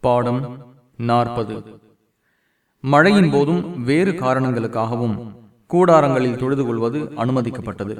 பாடம் நாற்பது. மழையின் போதும் வேறு காரணங்களுக்காகவும் கூடாரங்களில் தொழுது கொள்வது அனுமதிக்கப்பட்டது.